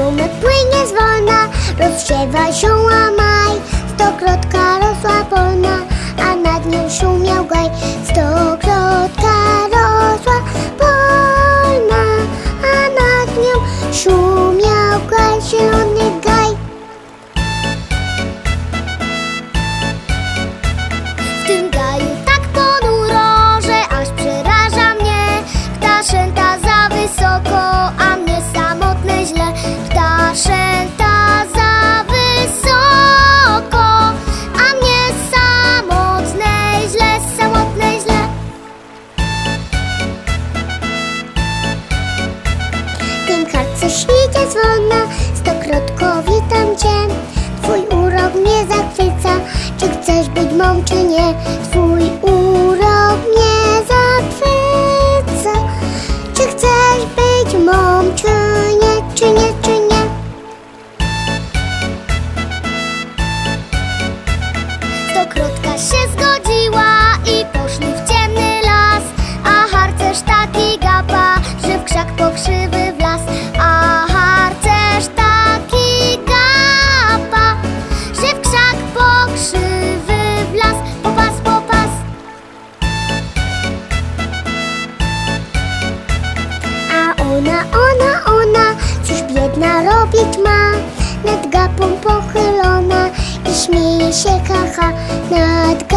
Strumyk płynie zwolna, rozsiewa zioła maj. Stokrotka rosła polna, a nad nią szumiał gaj. Stokrotka rosła polna, a nad nią szumiał gaj. Kartce śnicie dzwona, stokrotko witam cię. Twój urok mnie zachwyca, czy chcesz być mą czy nie. Twój urok mnie zachwyca Czy chcesz być mą czy nie, czy nie, czy nie. Stokrotka się zgodziła ona, ona, ona, cóż biedna robić ma. Nad gapą pochylona i śmieje się haha Nad